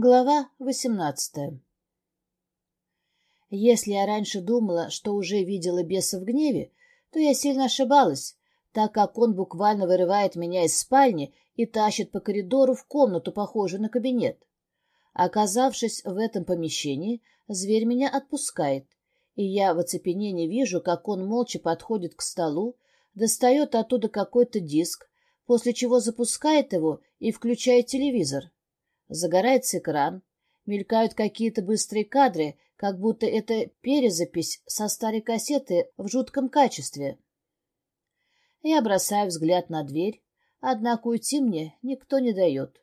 Глава восемнадцатая Если я раньше думала, что уже видела беса в гневе, то я сильно ошибалась, так как он буквально вырывает меня из спальни и тащит по коридору в комнату, похожую на кабинет. Оказавшись в этом помещении, зверь меня отпускает, и я в оцепенении вижу, как он молча подходит к столу, достает оттуда какой-то диск, после чего запускает его и включает телевизор. Загорается экран, мелькают какие-то быстрые кадры, как будто это перезапись со старой кассеты в жутком качестве. Я бросаю взгляд на дверь, однако уйти мне никто не дает.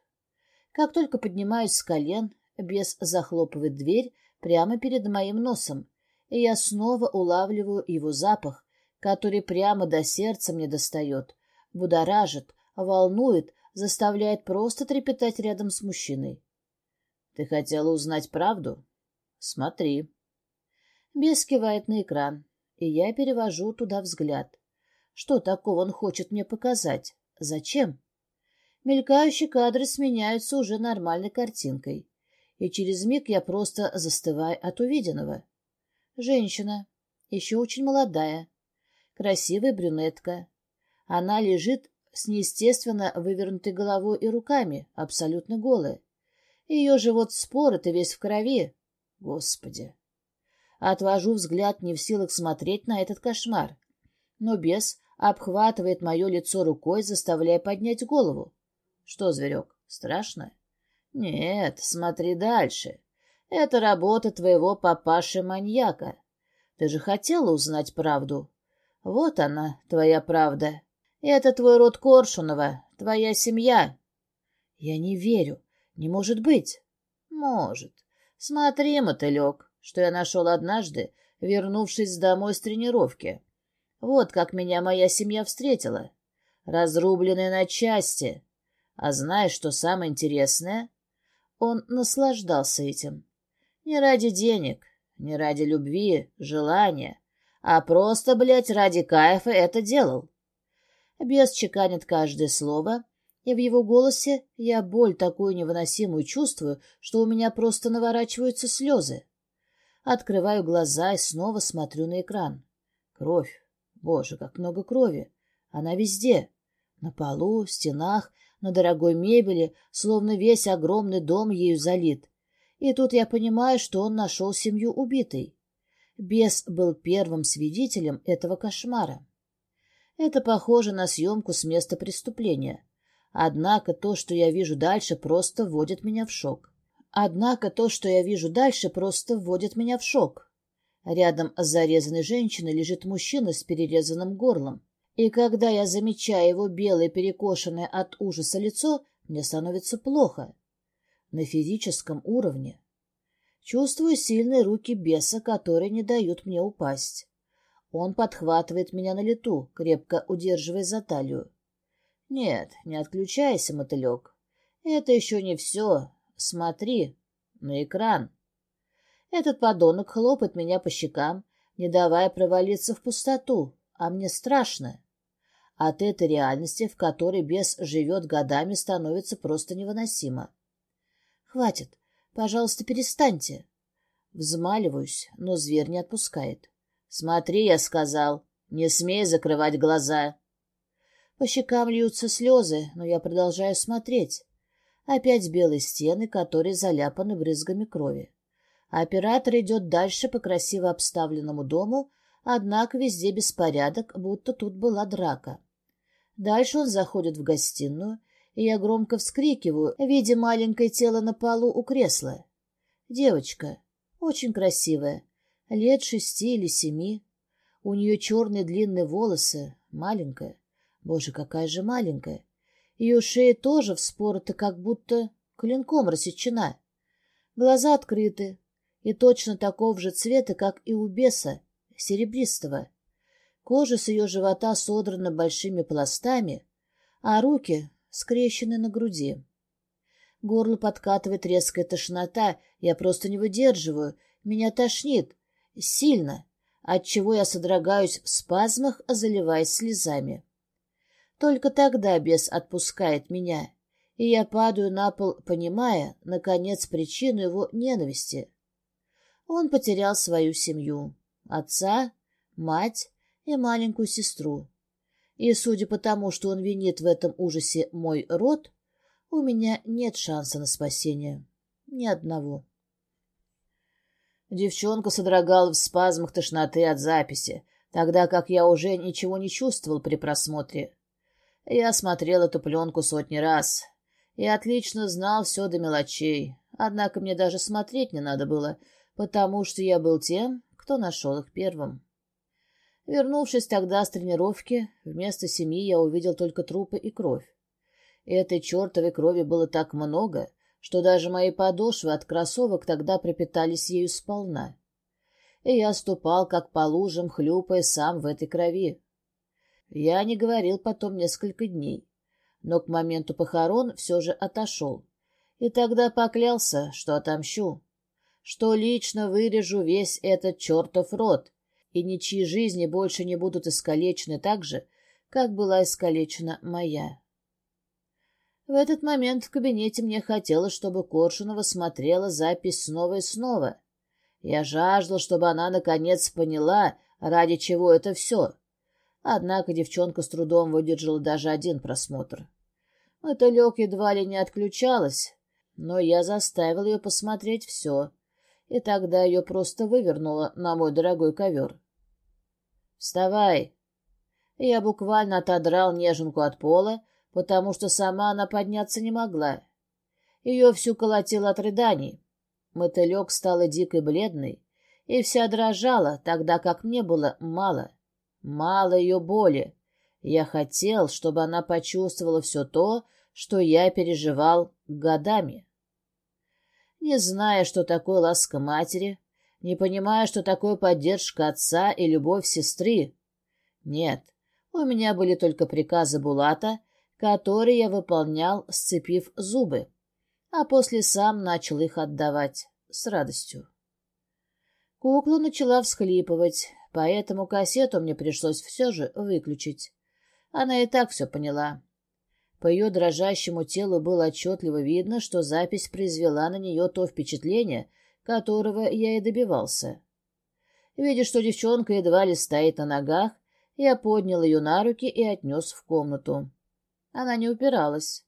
Как только поднимаюсь с колен, бес захлопывает дверь прямо перед моим носом, и я снова улавливаю его запах, который прямо до сердца мне достает, будоражит, волнует, заставляет просто трепетать рядом с мужчиной. «Ты хотела узнать правду? Смотри». Бес кивает на экран, и я перевожу туда взгляд. Что такого он хочет мне показать? Зачем? Мелькающие кадры сменяются уже нормальной картинкой, и через миг я просто застываю от увиденного. Женщина, еще очень молодая, красивая брюнетка. Она лежит с неестественно вывернутой головой и руками, абсолютно голая. Ее живот спорот и весь в крови. Господи! Отвожу взгляд, не в силах смотреть на этот кошмар. Но бес обхватывает мое лицо рукой, заставляя поднять голову. Что, зверек, страшно? Нет, смотри дальше. Это работа твоего папаши-маньяка. Ты же хотела узнать правду. Вот она, твоя правда. Это твой род Коршунова, твоя семья. Я не верю. Не может быть. Может. Смотри, мотылек, что я нашел однажды, вернувшись домой с тренировки. Вот как меня моя семья встретила. Разрубленная на части. А знаешь, что самое интересное? Он наслаждался этим. Не ради денег, не ради любви, желания, а просто, блядь, ради кайфа это делал. Бес чеканит каждое слово, и в его голосе я боль такую невыносимую чувствую, что у меня просто наворачиваются слезы. Открываю глаза и снова смотрю на экран. Кровь. Боже, как много крови. Она везде. На полу, стенах, на дорогой мебели, словно весь огромный дом ею залит. И тут я понимаю, что он нашел семью убитой. Бес был первым свидетелем этого кошмара. Это похоже на съемку с места преступления. Однако то, что я вижу дальше, просто вводит меня в шок. Однако то, что я вижу дальше, просто вводит меня в шок. Рядом с зарезанной женщиной лежит мужчина с перерезанным горлом. И когда я замечаю его белое, перекошенное от ужаса лицо, мне становится плохо. На физическом уровне. Чувствую сильные руки беса, которые не дают мне упасть. Он подхватывает меня на лету, крепко удерживая за талию. Нет, не отключайся, мотылек. Это еще не все. Смотри на экран. Этот подонок хлопает меня по щекам, не давая провалиться в пустоту, а мне страшно. От этой реальности, в которой бес живет годами, становится просто невыносимо. Хватит, пожалуйста, перестаньте. Взмаливаюсь, но зверь не отпускает. «Смотри», — я сказал, — «не смей закрывать глаза». По щекам льются слезы, но я продолжаю смотреть. Опять белые стены, которые заляпаны брызгами крови. Оператор идет дальше по красиво обставленному дому, однако везде беспорядок, будто тут была драка. Дальше он заходит в гостиную, и я громко вскрикиваю, видя маленькое тело на полу у кресла. Девочка, очень красивая, лет шести или семи. У нее черные длинные волосы, маленькая. Боже, какая же маленькая. Ее шея тоже вспорота, как будто клинком рассечена. Глаза открыты, и точно такого же цвета, как и у беса, серебристого. Кожа с ее живота содрана большими пластами, а руки скрещены на груди. Горло подкатывает резкая тошнота, я просто не выдерживаю, меня тошнит, Сильно, отчего я содрогаюсь в спазмах, заливаясь слезами. Только тогда бес отпускает меня, и я падаю на пол, понимая, наконец, причину его ненависти. Он потерял свою семью, отца, мать и маленькую сестру. И, судя по тому, что он винит в этом ужасе мой род, у меня нет шанса на спасение. Ни одного. Девчонка содрогалась в спазмах тошноты от записи, тогда как я уже ничего не чувствовал при просмотре. Я смотрел эту пленку сотни раз и отлично знал все до мелочей, однако мне даже смотреть не надо было, потому что я был тем, кто нашел их первым. Вернувшись тогда с тренировки, вместо семьи я увидел только трупы и кровь. Этой чертовой крови было так много, что даже мои подошвы от кроссовок тогда пропитались ею сполна. И я ступал, как по лужам, хлюпая сам в этой крови. Я не говорил потом несколько дней, но к моменту похорон все же отошел. И тогда поклялся, что отомщу, что лично вырежу весь этот чертов рот, и ничьи жизни больше не будут искалечены так же, как была искалечена моя. В этот момент в кабинете мне хотелось, чтобы Коршунова смотрела запись снова и снова. Я жаждал, чтобы она наконец поняла, ради чего это все. Однако девчонка с трудом выдержала даже один просмотр. Мотылек едва ли не отключалась, но я заставил ее посмотреть все, и тогда ее просто вывернуло на мой дорогой ковер. «Вставай!» Я буквально отодрал неженку от пола, потому что сама она подняться не могла. Ее всю колотило от рыданий. Мотылек стала дикой бледной и вся дрожала, тогда как мне было мало. Мало ее боли. Я хотел, чтобы она почувствовала все то, что я переживал годами. Не зная, что такое ласка матери, не понимая, что такое поддержка отца и любовь сестры. Нет, у меня были только приказы Булата, которые я выполнял, сцепив зубы, а после сам начал их отдавать с радостью. Кукла начала всхлипывать, поэтому кассету мне пришлось все же выключить. Она и так все поняла. По ее дрожащему телу было отчетливо видно, что запись произвела на нее то впечатление, которого я и добивался. Видя, что девчонка едва ли стоит на ногах, я поднял ее на руки и отнес в комнату. Она не упиралась.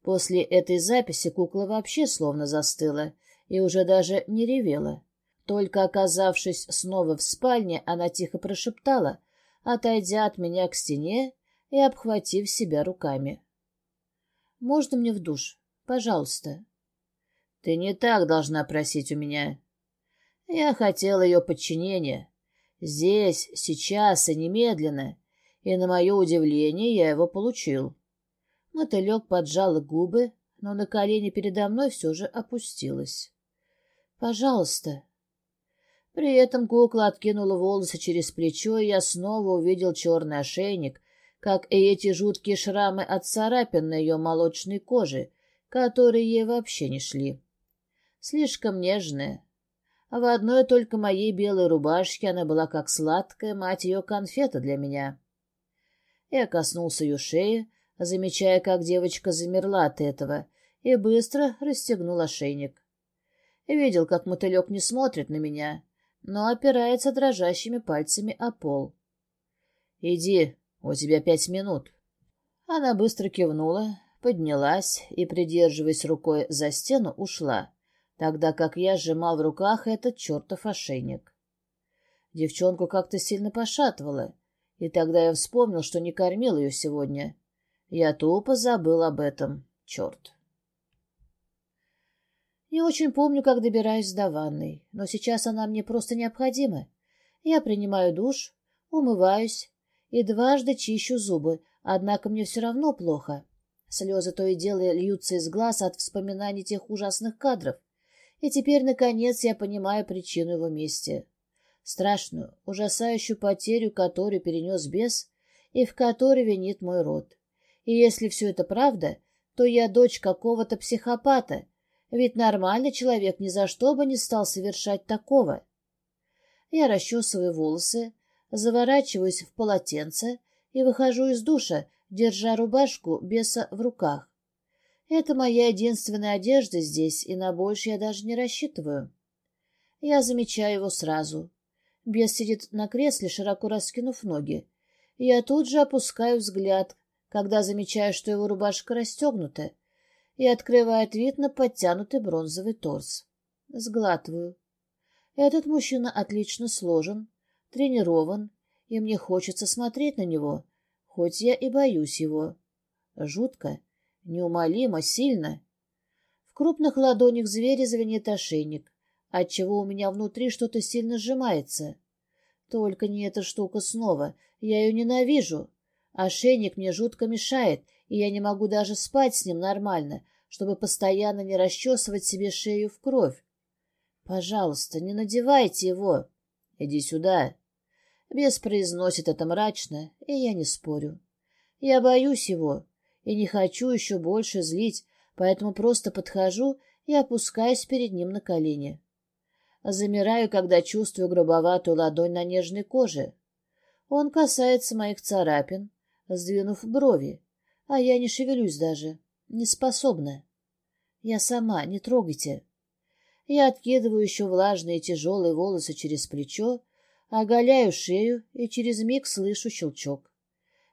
После этой записи кукла вообще словно застыла и уже даже не ревела. Только оказавшись снова в спальне, она тихо прошептала, отойдя от меня к стене и обхватив себя руками. «Можно мне в душ? Пожалуйста». Ты не так должна просить у меня. Я хотел ее подчинения. Здесь, сейчас и немедленно. И, на мое удивление, я его получил. Мотылек поджала губы, но на колени передо мной все же опустилась. «Пожалуйста». При этом кукла откинула волосы через плечо, и я снова увидел черный ошейник, как и эти жуткие шрамы от царапин на ее молочной коже, которые ей вообще не шли слишком нежная. А в одной только моей белой рубашке она была как сладкая, мать ее, конфета для меня. Я коснулся ее шеи, замечая, как девочка замерла от этого, и быстро расстегнул ошейник. Видел, как мотылек не смотрит на меня, но опирается дрожащими пальцами о пол. «Иди, у тебя пять минут». Она быстро кивнула, поднялась и, придерживаясь рукой за стену, ушла тогда как я сжимал в руках этот чертов ошейник. Девчонку как-то сильно пошатывало, и тогда я вспомнил, что не кормил ее сегодня. Я тупо забыл об этом. Черт. Не очень помню, как добираюсь до ванной, но сейчас она мне просто необходима. Я принимаю душ, умываюсь и дважды чищу зубы, однако мне все равно плохо. Слезы то и дело льются из глаз от вспоминаний тех ужасных кадров. И теперь, наконец, я понимаю причину его мести. Страшную, ужасающую потерю, которую перенес бес, и в которой винит мой род. И если все это правда, то я дочь какого-то психопата, ведь нормальный человек ни за что бы не стал совершать такого. Я расчесываю волосы, заворачиваюсь в полотенце и выхожу из душа, держа рубашку беса в руках. Это моя единственная одежда здесь, и на больше я даже не рассчитываю. Я замечаю его сразу. Бес сидит на кресле, широко раскинув ноги. Я тут же опускаю взгляд, когда замечаю, что его рубашка расстегнута, и открывает вид на подтянутый бронзовый торс. Сглатываю. Этот мужчина отлично сложен, тренирован, и мне хочется смотреть на него, хоть я и боюсь его. Жутко, неумолимо, сильно. В крупных ладонях зверя звенит ошейник, отчего у меня внутри что-то сильно сжимается. Только не эта штука снова, я ее ненавижу. Ошейник мне жутко мешает, и я не могу даже спать с ним нормально, чтобы постоянно не расчесывать себе шею в кровь. Пожалуйста, не надевайте его. Иди сюда. Бес произносит это мрачно, и я не спорю. Я боюсь его и не хочу еще больше злить, поэтому просто подхожу и опускаюсь перед ним на колени. Замираю, когда чувствую грубоватую ладонь на нежной коже. Он касается моих царапин, сдвинув брови, а я не шевелюсь даже, не способна. Я сама, не трогайте. Я откидываю еще влажные тяжелые волосы через плечо, оголяю шею и через миг слышу щелчок.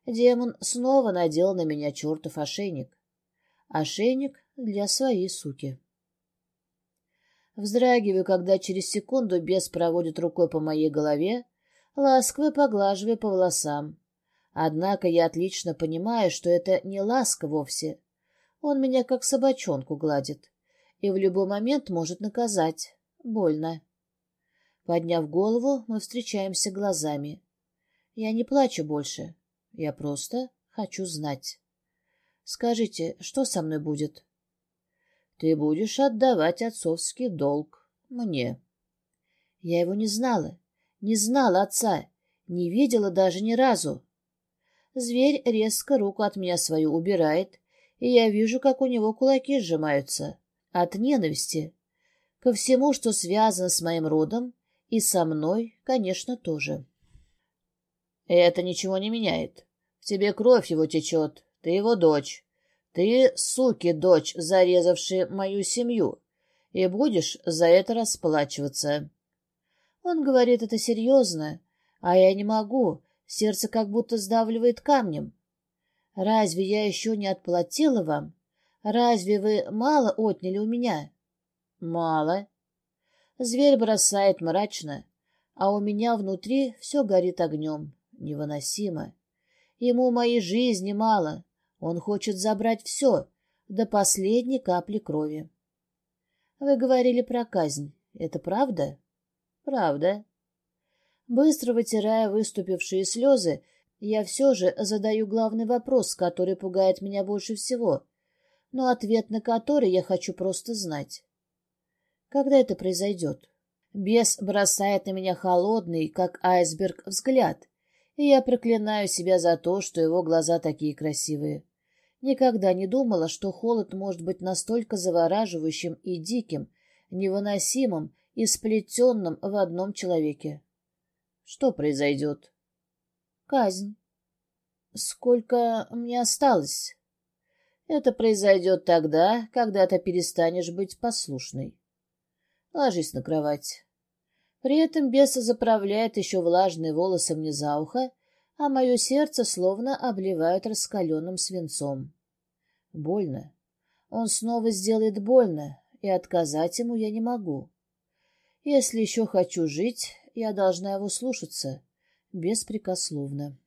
Демон снова надел на меня чертов ошейник. Ошейник для своей суки. Вздрагиваю, когда через секунду бес проводит рукой по моей голове, ласково поглаживая по волосам. Однако я отлично понимаю, что это не ласка вовсе. Он меня как собачонку гладит и в любой момент может наказать. Больно. Подняв голову, мы встречаемся глазами. Я не плачу больше. Я просто хочу знать. Скажите, что со мной будет? Ты будешь отдавать отцовский долг мне. Я его не знала, не знала отца, не видела даже ни разу. Зверь резко руку от меня свою убирает, и я вижу, как у него кулаки сжимаются. От ненависти. Ко всему, что связано с моим родом, и со мной, конечно, тоже. Это ничего не меняет. В тебе кровь его течет, ты его дочь. Ты, суки, дочь, зарезавшая мою семью, и будешь за это расплачиваться. Он говорит это серьезно, а я не могу, сердце как будто сдавливает камнем. Разве я еще не отплатила вам? Разве вы мало отняли у меня? Мало. Зверь бросает мрачно, а у меня внутри все горит огнем. Невыносимо. Ему моей жизни мало. Он хочет забрать все, до последней капли крови. Вы говорили про казнь. Это правда? Правда. Быстро вытирая выступившие слезы, я все же задаю главный вопрос, который пугает меня больше всего, но ответ на который я хочу просто знать. Когда это произойдет? Бес бросает на меня холодный, как айсберг, взгляд, и я проклинаю себя за то, что его глаза такие красивые. Никогда не думала, что холод может быть настолько завораживающим и диким, невыносимым и сплетенным в одном человеке. Что произойдет? Казнь. Сколько мне осталось? Это произойдет тогда, когда ты перестанешь быть послушной. Ложись на кровать. При этом беса заправляет еще влажные волосы мне за ухо, а мое сердце словно обливают раскаленным свинцом. Больно. Он снова сделает больно, и отказать ему я не могу. Если еще хочу жить, я должна его слушаться, беспрекословно.